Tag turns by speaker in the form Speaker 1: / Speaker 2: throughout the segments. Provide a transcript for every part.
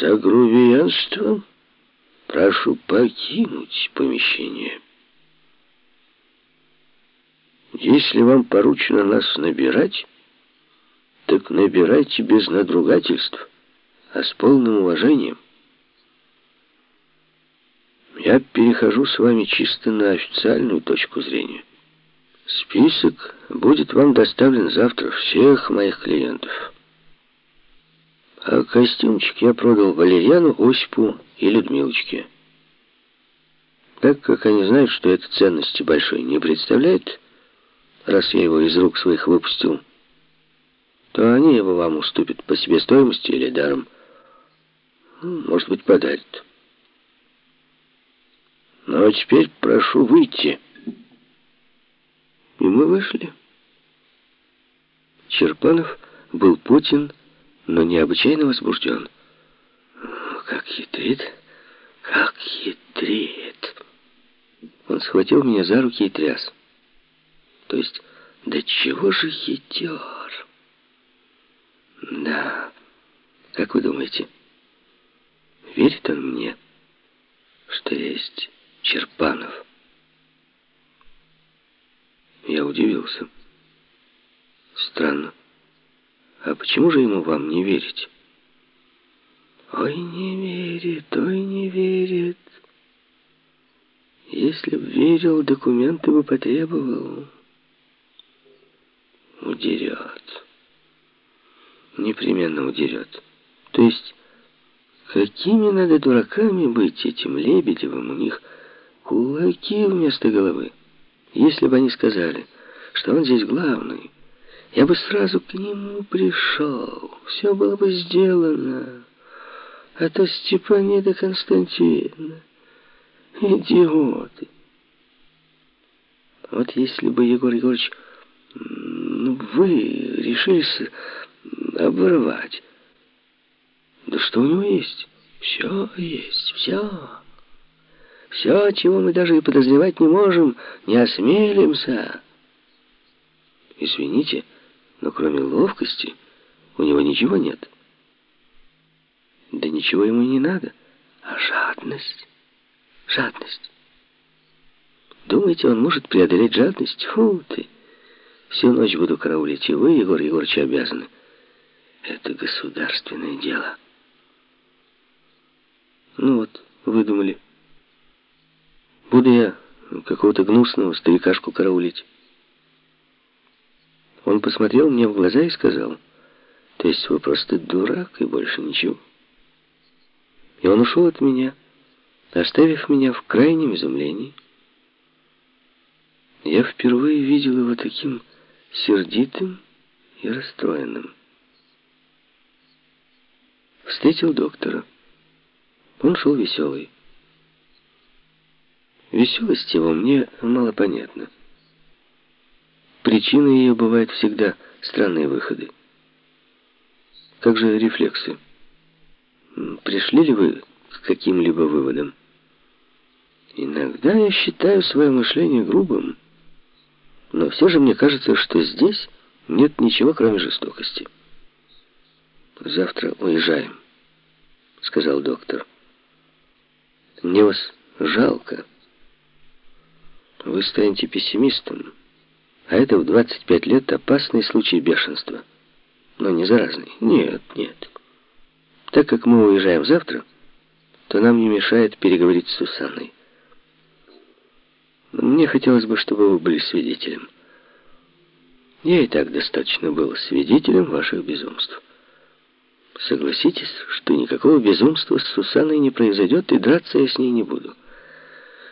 Speaker 1: За грубиянство прошу покинуть помещение. Если вам поручено нас набирать, так набирайте без надругательств, а с полным уважением. Я перехожу с вами чисто на официальную точку зрения. Список будет вам доставлен завтра всех моих клиентов. А костюмчик я продал Валерьяну, Осипу и Людмилочке. Так как они знают, что это ценности большой не представляет, раз я его из рук своих выпустил, то они его вам уступят по себестоимости или даром. Ну, может быть, подарят. Ну, а теперь прошу выйти. И мы вышли. Черпанов был Путин, но необычайно возбужден. Как хитрит, как хитрит. Он схватил меня за руки и тряс. То есть, да чего же хитер? Да, как вы думаете, верит он мне, что есть Черпанов? Я удивился. Странно. А почему же ему вам не верить? Ой, не верит, ой, не верит. Если б верил, документы бы потребовал. Удерет. Непременно удерет. То есть, какими надо дураками быть этим Лебедевым? У них кулаки вместо головы. Если бы они сказали, что он здесь главный, я бы сразу к нему пришел. Все было бы сделано. А то Степанида Константиновна. Идиоты. Вот если бы, Егор Егорович, вы решились оборвать. Да что у него есть? Все есть, все. Все, чего мы даже и подозревать не можем, не осмелимся. Извините, но кроме ловкости у него ничего нет. Да ничего ему не надо. А жадность, жадность. Думаете, он может преодолеть жадность? Фу ты! Всю ночь буду караулить, и вы, Егор Егорович, обязаны. Это государственное дело. Ну вот, выдумали. Буду я какого-то гнусного старикашку караулить. Он посмотрел мне в глаза и сказал, «То есть вы просто дурак и больше ничего?» И он ушел от меня, оставив меня в крайнем изумлении. Я впервые видел его таким сердитым и расстроенным. Встретил доктора. Он шел веселый. Веселость его мне мало понятна. Причиной ее бывают всегда странные выходы. Как же рефлексы? Пришли ли вы к каким-либо выводам? Иногда я считаю свое мышление грубым, но все же мне кажется, что здесь нет ничего, кроме жестокости. «Завтра уезжаем», — сказал доктор. «Мне вас жалко. Вы станете пессимистом». А это в 25 лет опасный случай бешенства. Но не заразный. Нет, нет. Так как мы уезжаем завтра, то нам не мешает переговорить с Сусанной. Мне хотелось бы, чтобы вы были свидетелем. Я и так достаточно был свидетелем ваших безумств. Согласитесь, что никакого безумства с Сусанной не произойдет, и драться я с ней не буду.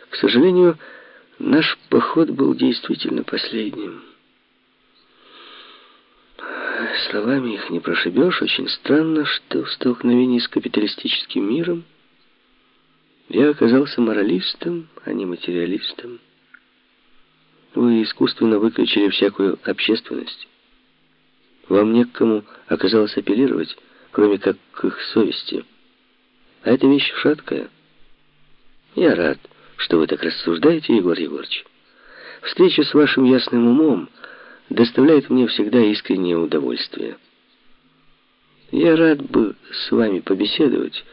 Speaker 1: К сожалению, Наш поход был действительно последним. Словами их не прошибешь. Очень странно, что в столкновении с капиталистическим миром я оказался моралистом, а не материалистом. Вы искусственно выключили всякую общественность. Вам не к кому оказалось апеллировать, кроме как к их совести. А эта вещь шаткая. Я рад что вы так рассуждаете, Егор Егорович. Встреча с вашим ясным умом доставляет мне всегда искреннее удовольствие. Я рад бы с вами побеседовать,